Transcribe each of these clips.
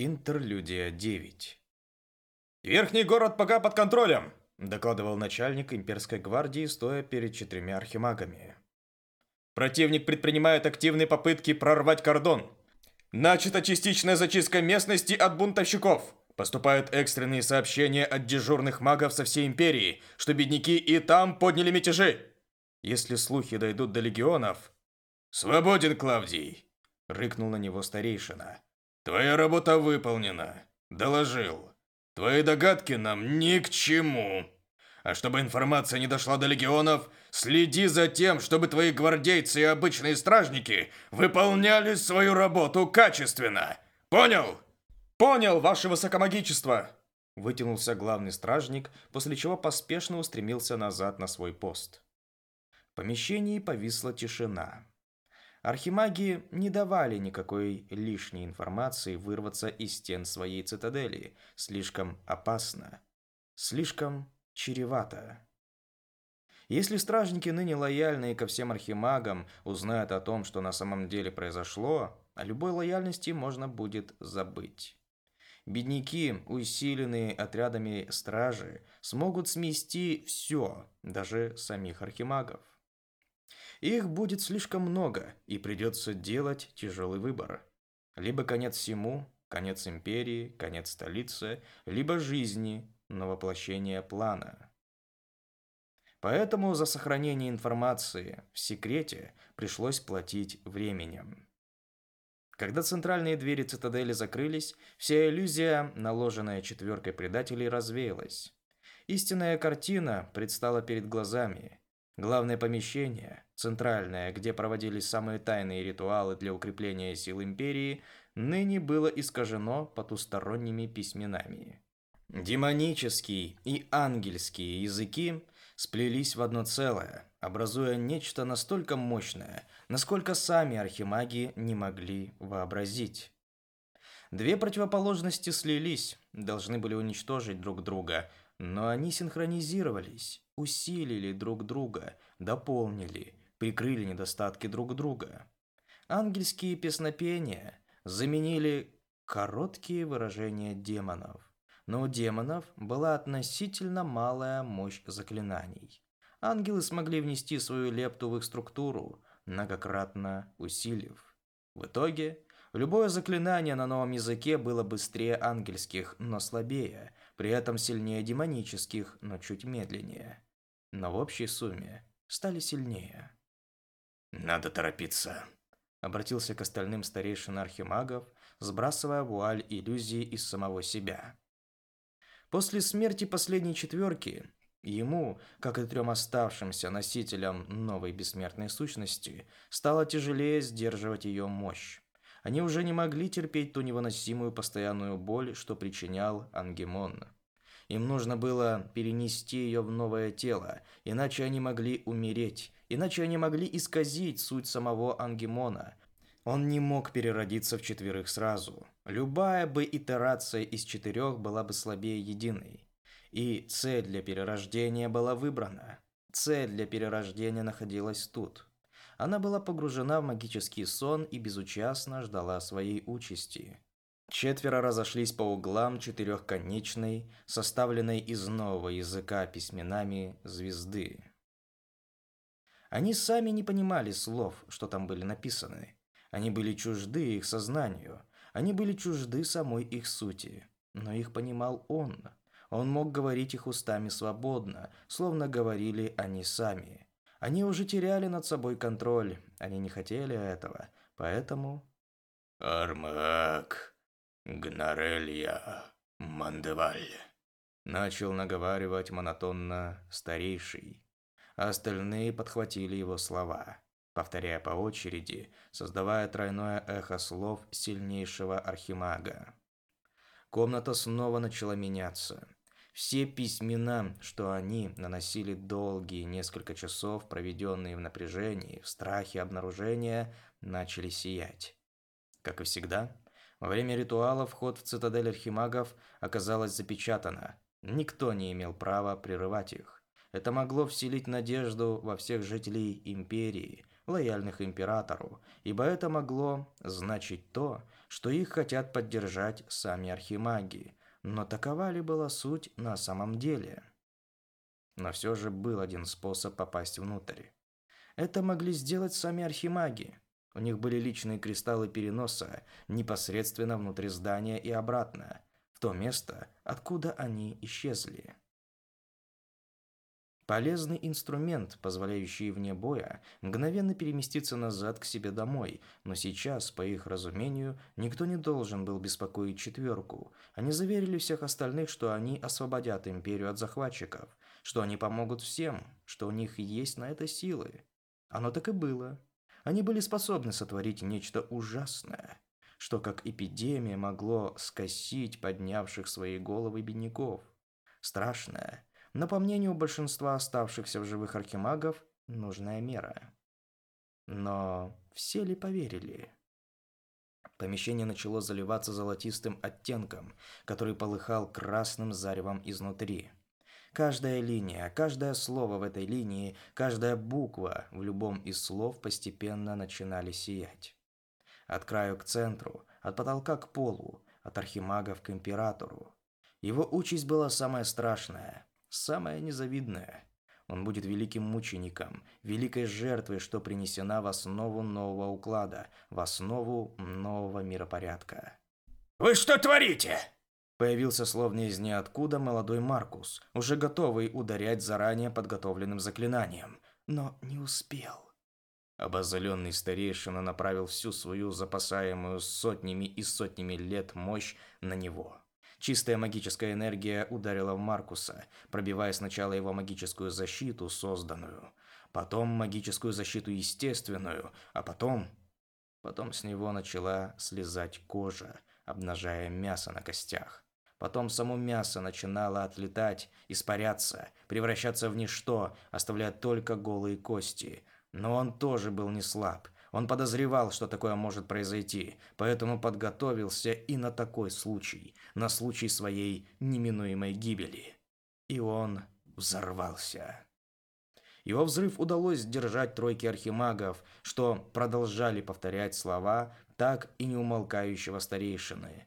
Интерлюдия 9 «Верхний город пока под контролем», — докладывал начальник имперской гвардии, стоя перед четырьмя архимагами. «Противник предпринимает активные попытки прорвать кордон. Начата частичная зачистка местности от бунтовщиков. Поступают экстренные сообщения от дежурных магов со всей империи, что бедняки и там подняли мятежи. Если слухи дойдут до легионов...» «Свободен, Клавдий!» — рыкнул на него старейшина. «Твоя работа выполнена. Доложил. Твои догадки нам ни к чему. А чтобы информация не дошла до легионов, следи за тем, чтобы твои гвардейцы и обычные стражники выполняли свою работу качественно. Понял? Понял, ваше высокомагичество. Вытянулся главный стражник, после чего поспешно устремился назад на свой пост. В помещении повисла тишина. Архимаги не давали никакой лишней информации вырваться из стен своей цитадели. Слишком опасно. Слишком чревато. Если стражники, ныне лояльные ко всем архимагам, узнают о том, что на самом деле произошло, о любой лояльности можно будет забыть. Бедняки, усиленные отрядами стражи, смогут смести все, даже самих архимагов. Их будет слишком много, и придется делать тяжелый выбор. Либо конец всему, конец империи, конец столицы, либо жизни, но воплощение плана. Поэтому за сохранение информации в секрете пришлось платить временем. Когда центральные двери цитадели закрылись, вся иллюзия, наложенная четверкой предателей, развеялась. Истинная картина предстала перед глазами. Главное помещение, центральное, где проводились самые тайные ритуалы для укрепления сил империи, ныне было искажено потусторонними письменами. Демонический и ангельские языки сплелись в одно целое, образуя нечто настолько мощное, насколько сами архимаги не могли вообразить. Две противоположности слились, должны были уничтожить друг друга, но они синхронизировались, усилили друг друга, дополнили, прикрыли недостатки друг друга. Ангельские песнопения заменили короткие выражения демонов. Но у демонов была относительно малая мощь заклинаний. Ангелы смогли внести свою лепту в их структуру, многократно усилив. В итоге, любое заклинание на новом языке было быстрее ангельских, но слабее, при этом сильнее демонических, но чуть медленнее. Но в общей сумме стали сильнее. «Надо торопиться», — обратился к остальным старейшин архимагов, сбрасывая вуаль иллюзии из самого себя. После смерти последней четверки ему, как и трем оставшимся носителям новой бессмертной сущности, стало тяжелее сдерживать ее мощь. Они уже не могли терпеть ту невыносимую постоянную боль, что причинял Ангемон. Им нужно было перенести ее в новое тело, иначе они могли умереть, иначе они могли исказить суть самого Ангемона. Он не мог переродиться в четверых сразу. Любая бы итерация из четырех была бы слабее единой. И цель для перерождения была выбрана. Цель для перерождения находилась тут. Она была погружена в магический сон и безучастно ждала своей участи. Четверо разошлись по углам четырехконечной, составленной из нового языка письменами звезды. Они сами не понимали слов, что там были написаны. Они были чужды их сознанию, они были чужды самой их сути. Но их понимал он. Он мог говорить их устами свободно, словно говорили они сами. Они уже теряли над собой контроль, они не хотели этого, поэтому... «Армак, Гнарелья, Мандеваль», начал наговаривать монотонно старейший. Остальные подхватили его слова, повторяя по очереди, создавая тройное эхо слов сильнейшего архимага. Комната снова начала меняться. Все письмена, что они наносили долгие несколько часов, проведенные в напряжении, в страхе обнаружения, начали сиять. Как и всегда, во время ритуала вход в цитадель архимагов оказалось запечатано. Никто не имел права прерывать их. Это могло вселить надежду во всех жителей империи, лояльных императору, ибо это могло значить то, что их хотят поддержать сами архимаги, но такова ли была суть на самом деле? Но все же был один способ попасть внутрь. Это могли сделать сами архимаги. У них были личные кристаллы переноса непосредственно внутри здания и обратно, в то место, откуда они исчезли. Полезный инструмент, позволяющий вне боя мгновенно переместиться назад к себе домой, но сейчас, по их разумению, никто не должен был беспокоить четверку. Они заверили всех остальных, что они освободят империю от захватчиков, что они помогут всем, что у них есть на это силы. Оно так и было. Они были способны сотворить нечто ужасное, что как эпидемия могло скосить поднявших свои головы бедняков. Страшное, но по мнению большинства оставшихся в живых архимагов, нужная мера. Но все ли поверили? Помещение начало заливаться золотистым оттенком, который полыхал красным заревом изнутри. Каждая линия, каждое слово в этой линии, каждая буква в любом из слов постепенно начинали сиять. От краю к центру, от потолка к полу, от архимагов к императору. Его участь была самая страшная, самая незавидная. Он будет великим мучеником, великой жертвой, что принесена в основу нового уклада, в основу нового миропорядка. «Вы что творите?» Появился словно из ниоткуда молодой Маркус, уже готовый ударять заранее подготовленным заклинанием, но не успел. Обозленный старейшина направил всю свою запасаемую сотнями и сотнями лет мощь на него. Чистая магическая энергия ударила в Маркуса, пробивая сначала его магическую защиту, созданную, потом магическую защиту естественную, а потом... Потом с него начала слезать кожа, обнажая мясо на костях. Потом само мясо начинало отлетать, испаряться, превращаться в ничто, оставляя только голые кости. Но он тоже был не слаб. Он подозревал, что такое может произойти, поэтому подготовился и на такой случай, на случай своей неминуемой гибели. И он взорвался. Его взрыв удалось сдержать тройки архимагов, что продолжали повторять слова так и неумолкающего старейшины.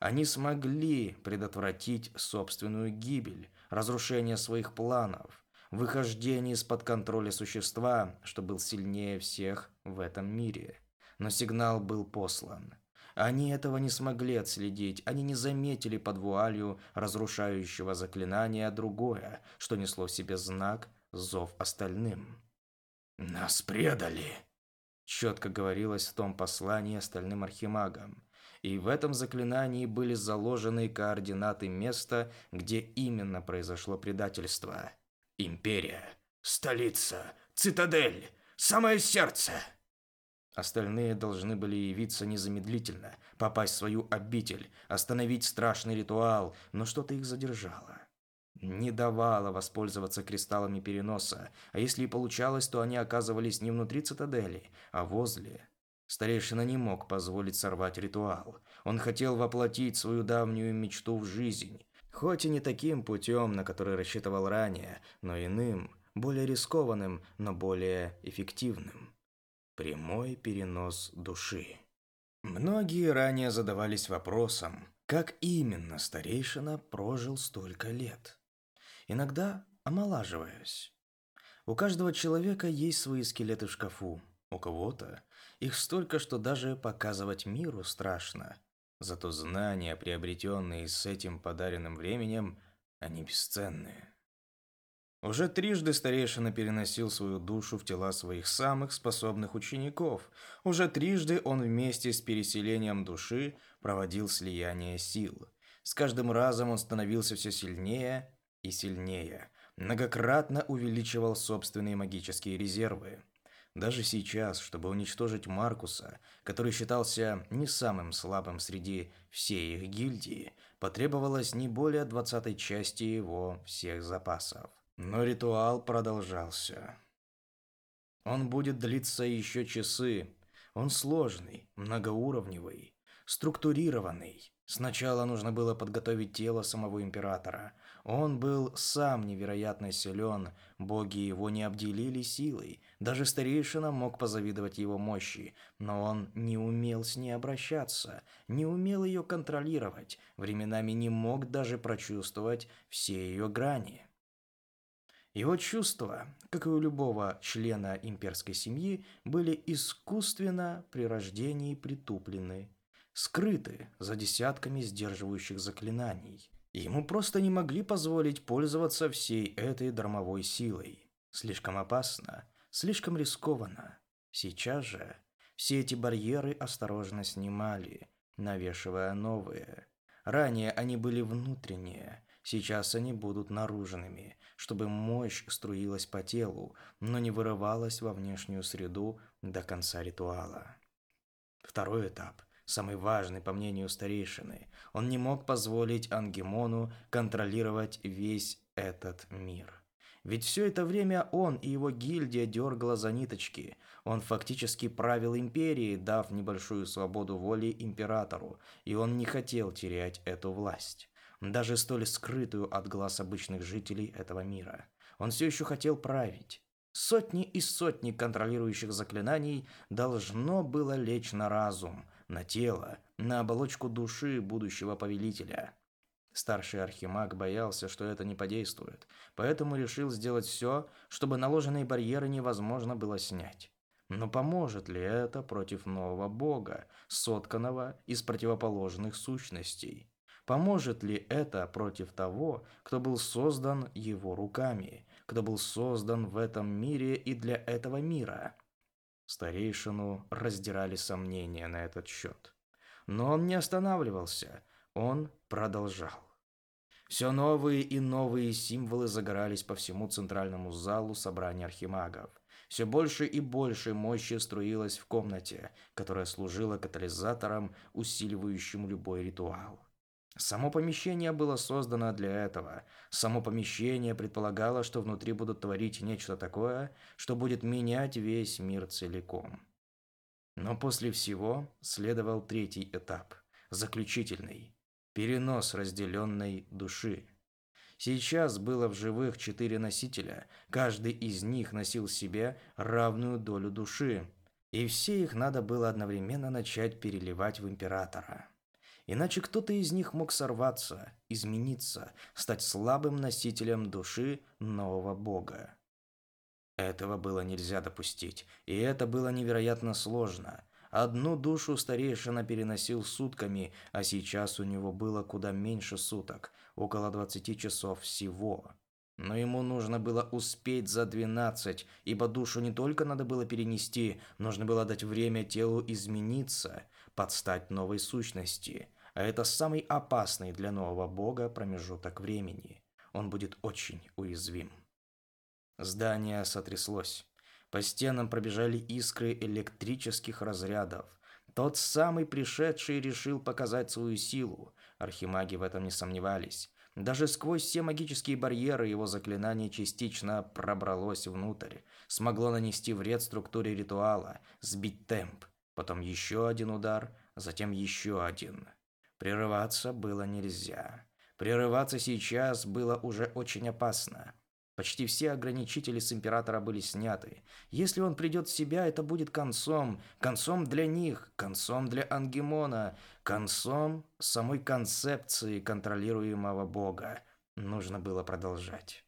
Они смогли предотвратить собственную гибель, разрушение своих планов, выхождение из-под контроля существа, что был сильнее всех в этом мире. Но сигнал был послан. Они этого не смогли отследить, они не заметили под вуалью разрушающего заклинания другое, что несло в себе знак «Зов остальным». «Нас предали!» Четко говорилось в том послании остальным архимагам и в этом заклинании были заложены координаты места, где именно произошло предательство. Империя, столица, цитадель, самое сердце. Остальные должны были явиться незамедлительно, попасть в свою обитель, остановить страшный ритуал, но что-то их задержало. Не давало воспользоваться кристаллами переноса, а если и получалось, то они оказывались не внутри цитадели, а возле, Старейшина не мог позволить сорвать ритуал. Он хотел воплотить свою давнюю мечту в жизнь. Хоть и не таким путем, на который рассчитывал ранее, но иным, более рискованным, но более эффективным. Прямой перенос души. Многие ранее задавались вопросом, как именно старейшина прожил столько лет. Иногда омолаживаясь. У каждого человека есть свои скелеты в шкафу, у кого-то их столько, что даже показывать миру страшно. Зато знания, приобретенные с этим подаренным временем, они бесценные. Уже трижды старейшина переносил свою душу в тела своих самых способных учеников. Уже трижды он вместе с переселением души проводил слияние сил. С каждым разом он становился все сильнее и сильнее, многократно увеличивал собственные магические резервы. Даже сейчас, чтобы уничтожить Маркуса, который считался не самым слабым среди всей их гильдии, потребовалось не более двадцатой части его всех запасов. Но ритуал продолжался. Он будет длиться еще часы. Он сложный, многоуровневый, структурированный. Сначала нужно было подготовить тело самого императора. Он был сам невероятно силен, боги его не обделили силой. Даже старейшина мог позавидовать его мощи, но он не умел с ней обращаться, не умел ее контролировать, временами не мог даже прочувствовать все ее грани. Его чувства, как и у любого члена имперской семьи, были искусственно при рождении притуплены скрыты за десятками сдерживающих заклинаний. Ему просто не могли позволить пользоваться всей этой дармовой силой. Слишком опасно, слишком рискованно. Сейчас же все эти барьеры осторожно снимали, навешивая новые. Ранее они были внутренние, сейчас они будут наружными, чтобы мощь струилась по телу, но не вырывалась во внешнюю среду до конца ритуала. Второй этап – самый важный, по мнению старейшины. Он не мог позволить Ангемону контролировать весь этот мир. Ведь все это время он и его гильдия дергала за ниточки. Он фактически правил империей, дав небольшую свободу воли императору, и он не хотел терять эту власть. Даже столь скрытую от глаз обычных жителей этого мира. Он все еще хотел править. Сотни и сотни контролирующих заклинаний должно было лечь на разум, на тело, на оболочку души будущего повелителя. Старший архимаг боялся, что это не подействует, поэтому решил сделать все, чтобы наложенные барьеры невозможно было снять. Но поможет ли это против нового бога, сотканного из противоположных сущностей? Поможет ли это против того, кто был создан его руками, кто был создан в этом мире и для этого мира? Старейшину раздирали сомнения на этот счет. Но он не останавливался, он продолжал. Все новые и новые символы загорались по всему центральному залу собрания архимагов. Все больше и больше мощи струилось в комнате, которая служила катализатором, усиливающим любой ритуал. Само помещение было создано для этого. Само помещение предполагало, что внутри будут творить нечто такое, что будет менять весь мир целиком. Но после всего следовал третий этап, заключительный перенос разделенной души. Сейчас было в живых четыре носителя, каждый из них носил в себе равную долю души, и все их надо было одновременно начать переливать в императора. Иначе кто-то из них мог сорваться, измениться, стать слабым носителем души нового бога. Этого было нельзя допустить, и это было невероятно сложно. Одну душу старейшина переносил сутками, а сейчас у него было куда меньше суток, около 20 часов всего. Но ему нужно было успеть за 12, ибо душу не только надо было перенести, нужно было дать время телу измениться, подстать новой сущности. А это самый опасный для нового бога промежуток времени. Он будет очень уязвим. Здание сотряслось. По стенам пробежали искры электрических разрядов. Тот самый пришедший решил показать свою силу. Архимаги в этом не сомневались. Даже сквозь все магические барьеры его заклинание частично пробралось внутрь, смогло нанести вред структуре ритуала, сбить темп. Потом еще один удар, затем еще один. Прерываться было нельзя. Прерываться сейчас было уже очень опасно. Почти все ограничители с императора были сняты. Если он придет в себя, это будет концом. Концом для них, концом для Ангемона, концом самой концепции контролируемого бога. Нужно было продолжать.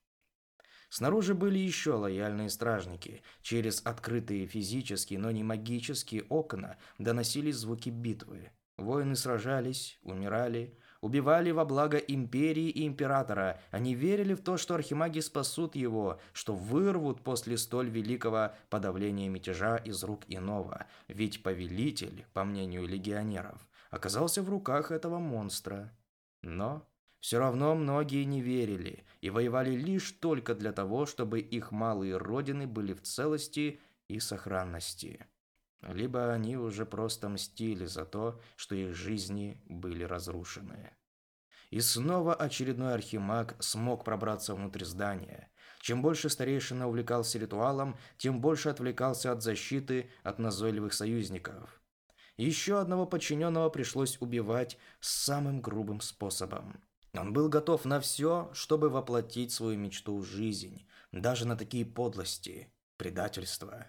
Снаружи были еще лояльные стражники. Через открытые физические, но не магические окна доносились звуки битвы. Воины сражались, умирали, убивали во благо империи и императора. Они верили в то, что архимаги спасут его, что вырвут после столь великого подавления мятежа из рук иного. Ведь повелитель, по мнению легионеров, оказался в руках этого монстра. Но все равно многие не верили и воевали лишь только для того, чтобы их малые родины были в целости и сохранности либо они уже просто мстили за то, что их жизни были разрушены. И снова очередной архимаг смог пробраться внутрь здания. Чем больше старейшина увлекался ритуалом, тем больше отвлекался от защиты от назойливых союзников. Еще одного подчиненного пришлось убивать самым грубым способом. Он был готов на все, чтобы воплотить свою мечту в жизнь, даже на такие подлости, предательство.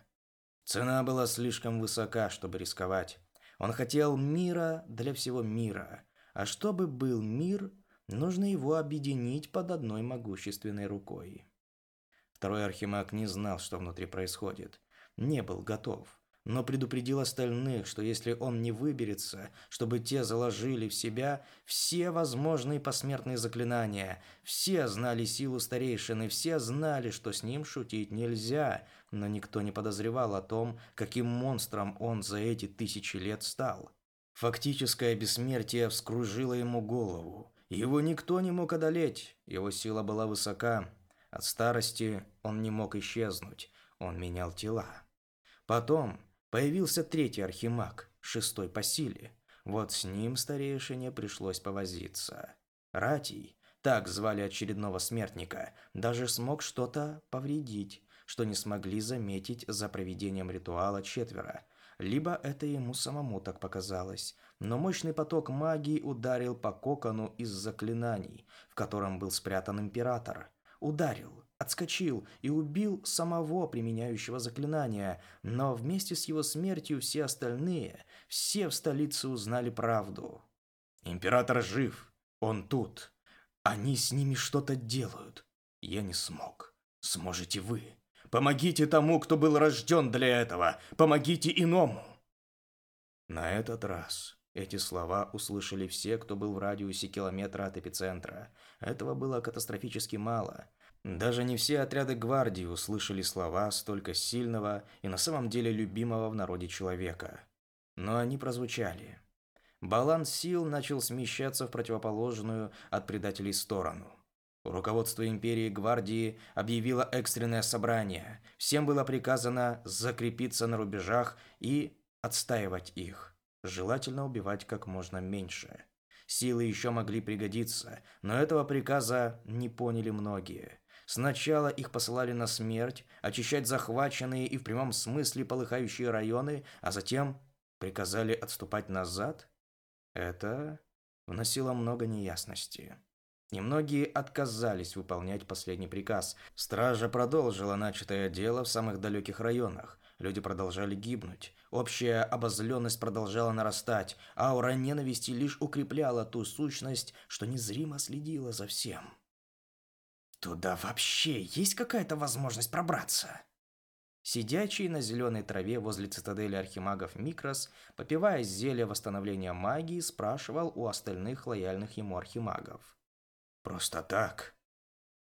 Цена была слишком высока, чтобы рисковать. Он хотел мира для всего мира, а чтобы был мир, нужно его объединить под одной могущественной рукой. Второй архимаг не знал, что внутри происходит, не был готов но предупредил остальных, что если он не выберется, чтобы те заложили в себя все возможные посмертные заклинания. Все знали силу старейшины, все знали, что с ним шутить нельзя, но никто не подозревал о том, каким монстром он за эти тысячи лет стал. Фактическое бессмертие вскружило ему голову. Его никто не мог одолеть, его сила была высока. От старости он не мог исчезнуть, он менял тела. Потом Появился третий архимаг, шестой по силе. Вот с ним старейшине пришлось повозиться. Ратий, так звали очередного смертника, даже смог что-то повредить, что не смогли заметить за проведением ритуала четверо. Либо это ему самому так показалось, но мощный поток магии ударил по кокону из заклинаний, в котором был спрятан император. Ударил, отскочил и убил самого применяющего заклинания, но вместе с его смертью все остальные, все в столице узнали правду. Император жив, он тут. Они с ними что-то делают. Я не смог. Сможете вы. Помогите тому, кто был рожден для этого. Помогите иному. На этот раз эти слова услышали все, кто был в радиусе километра от эпицентра. Этого было катастрофически мало. Даже не все отряды гвардии услышали слова столько сильного и на самом деле любимого в народе человека. Но они прозвучали. Баланс сил начал смещаться в противоположную от предателей сторону. Руководство империи гвардии объявило экстренное собрание. Всем было приказано закрепиться на рубежах и отстаивать их. Желательно убивать как можно меньше. Силы еще могли пригодиться, но этого приказа не поняли многие. Сначала их посылали на смерть, очищать захваченные и в прямом смысле полыхающие районы, а затем приказали отступать назад? Это вносило много неясности. Немногие отказались выполнять последний приказ. Стража продолжила начатое дело в самых далеких районах. Люди продолжали гибнуть. Общая обозленность продолжала нарастать. Аура ненависти лишь укрепляла ту сущность, что незримо следила за всем. Туда вообще есть какая-то возможность пробраться? Сидячий на зеленой траве возле цитадели архимагов Микрос, попивая зелье восстановления магии, спрашивал у остальных лояльных ему архимагов. «Просто так?»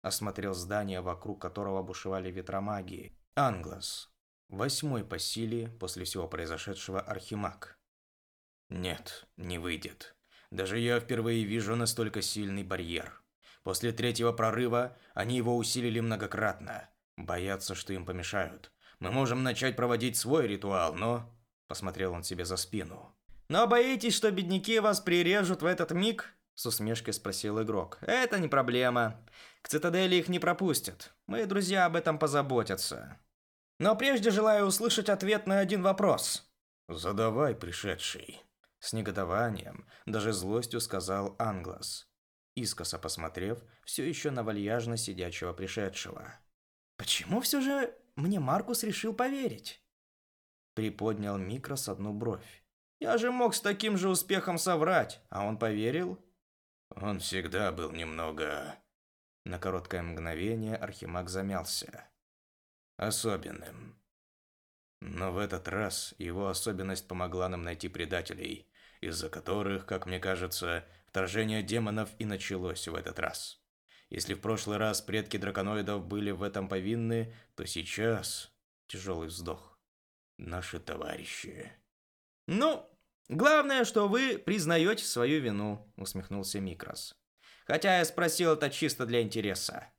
Осмотрел здание, вокруг которого бушевали ветра магии. Англос. Восьмой по силе после всего произошедшего архимаг. «Нет, не выйдет. Даже я впервые вижу настолько сильный барьер». После третьего прорыва они его усилили многократно. Боятся, что им помешают. Мы можем начать проводить свой ритуал, но...» Посмотрел он себе за спину. «Но боитесь, что бедняки вас прирежут в этот миг?» С усмешкой спросил игрок. «Это не проблема. К цитадели их не пропустят. Мои друзья об этом позаботятся. Но прежде желаю услышать ответ на один вопрос». «Задавай, пришедший». С негодованием, даже злостью сказал Англас искоса посмотрев все еще на вальяжно сидячего пришедшего. «Почему все же мне Маркус решил поверить?» Приподнял Микрос одну бровь. «Я же мог с таким же успехом соврать, а он поверил?» «Он всегда был немного...» На короткое мгновение Архимаг замялся. «Особенным. Но в этот раз его особенность помогла нам найти предателей, из-за которых, как мне кажется, Вторжение демонов и началось в этот раз. Если в прошлый раз предки драконоидов были в этом повинны, то сейчас тяжелый вздох. Наши товарищи. Ну, главное, что вы признаете свою вину, усмехнулся Микрос. Хотя я спросил это чисто для интереса.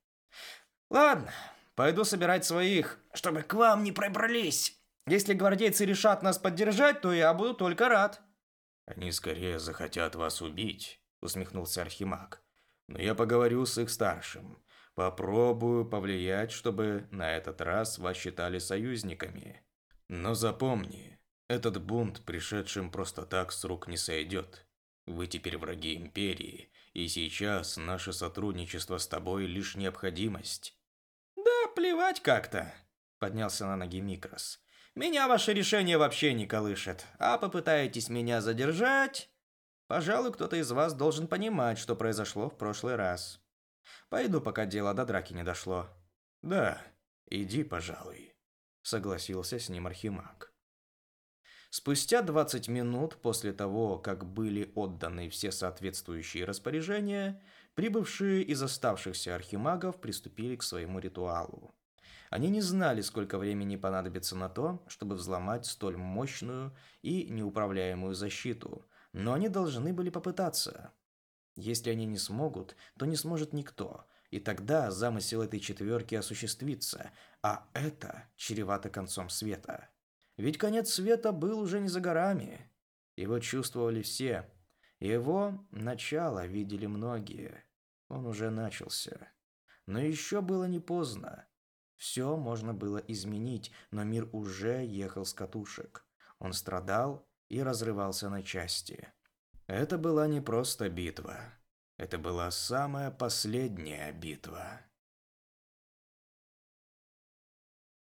Ладно, пойду собирать своих, чтобы к вам не пробрались. Если гвардейцы решат нас поддержать, то я буду только рад. Они скорее захотят вас убить, усмехнулся Архимаг. Но я поговорю с их старшим. Попробую повлиять, чтобы на этот раз вас считали союзниками. Но запомни, Этот бунт пришедшим просто так с рук не сойдет. Вы теперь враги Империи, и сейчас наше сотрудничество с тобой лишь необходимость. Да плевать как-то, поднялся на ноги Микрос. Меня ваше решение вообще не колышет. А попытаетесь меня задержать, пожалуй, кто-то из вас должен понимать, что произошло в прошлый раз. Пойду, пока дело до драки не дошло. Да, иди, пожалуй, согласился с ним Архимаг. Спустя 20 минут после того, как были отданы все соответствующие распоряжения, прибывшие из оставшихся архимагов приступили к своему ритуалу. Они не знали, сколько времени понадобится на то, чтобы взломать столь мощную и неуправляемую защиту, но они должны были попытаться. Если они не смогут, то не сможет никто, и тогда замысел этой четверки осуществится, а это чревато концом света. Ведь конец света был уже не за горами. Его чувствовали все. Его начало видели многие. Он уже начался. Но еще было не поздно. Все можно было изменить, но мир уже ехал с катушек. Он страдал и разрывался на части. Это была не просто битва. Это была самая последняя битва.